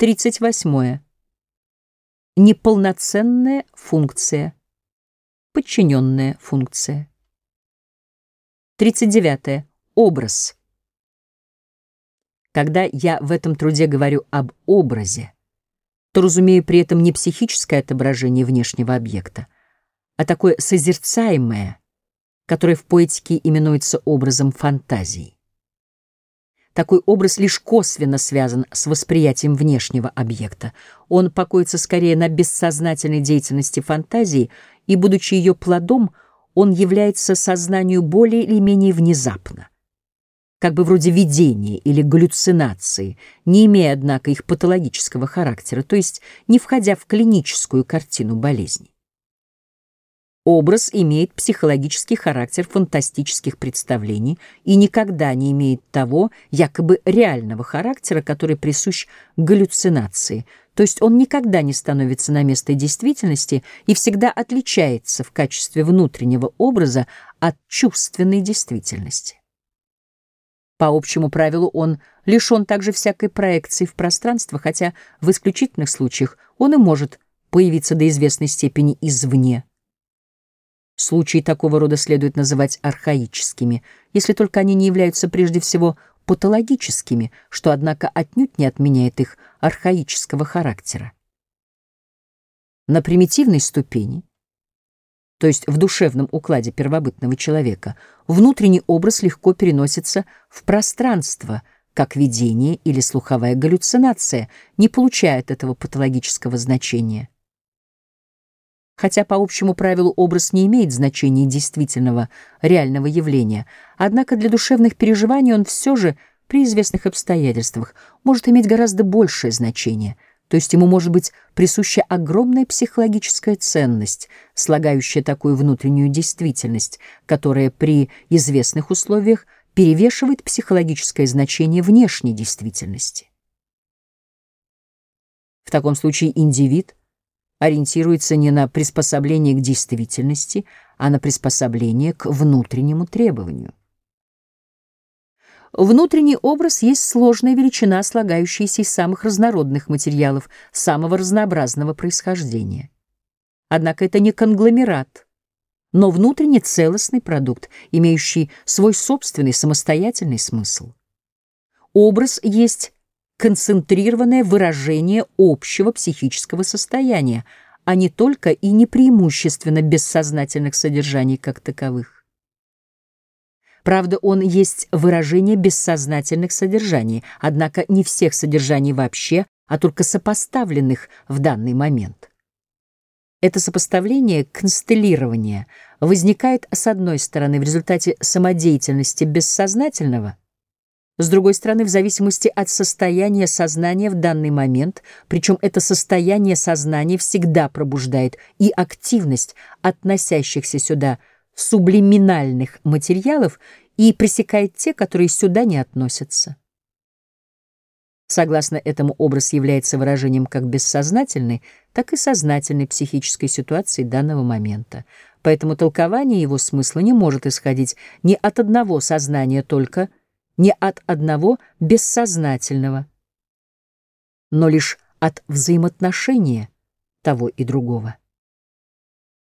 38. Неполноценная функция. Подчиненная функция. 39. Образ. Когда я в этом труде говорю об образе, то разумею при этом не психическое отображение внешнего объекта, а такое созерцаемое, которое в поэтике именуется образом фантазии. Такой образ лишь косвенно связан с восприятием внешнего объекта. Он покоится скорее на бессознательной деятельности фантазии, и, будучи ее плодом, он является сознанию более или менее внезапно. Как бы вроде видения или галлюцинации, не имея, однако, их патологического характера, то есть не входя в клиническую картину болезни. Образ имеет психологический характер фантастических представлений и никогда не имеет того якобы реального характера, который присущ галлюцинации, то есть он никогда не становится на место действительности и всегда отличается в качестве внутреннего образа от чувственной действительности. По общему правилу он лишен также всякой проекции в пространство, хотя в исключительных случаях он и может появиться до известной степени извне. Случаи такого рода следует называть архаическими, если только они не являются прежде всего патологическими, что, однако, отнюдь не отменяет их архаического характера. На примитивной ступени, то есть в душевном укладе первобытного человека, внутренний образ легко переносится в пространство, как видение или слуховая галлюцинация, не получая от этого патологического значения. Хотя по общему правилу образ не имеет значения действительного, реального явления, однако для душевных переживаний он все же при известных обстоятельствах может иметь гораздо большее значение, то есть ему может быть присуща огромная психологическая ценность, слагающая такую внутреннюю действительность, которая при известных условиях перевешивает психологическое значение внешней действительности. В таком случае индивид — ориентируется не на приспособление к действительности, а на приспособление к внутреннему требованию. Внутренний образ есть сложная величина, слагающаяся из самых разнородных материалов, самого разнообразного происхождения. Однако это не конгломерат, но внутренне целостный продукт, имеющий свой собственный самостоятельный смысл. Образ есть концентрированное выражение общего психического состояния, а не только и не преимущественно бессознательных содержаний как таковых. Правда, он есть выражение бессознательных содержаний, однако не всех содержаний вообще, а только сопоставленных в данный момент. Это сопоставление, констеллирование, возникает, с одной стороны, в результате самодеятельности бессознательного, с другой стороны, в зависимости от состояния сознания в данный момент, причем это состояние сознания всегда пробуждает и активность относящихся сюда сублиминальных материалов и пресекает те, которые сюда не относятся. Согласно этому, образ является выражением как бессознательной, так и сознательной психической ситуации данного момента. Поэтому толкование его смысла не может исходить ни от одного сознания только, не от одного бессознательного, но лишь от взаимоотношения того и другого.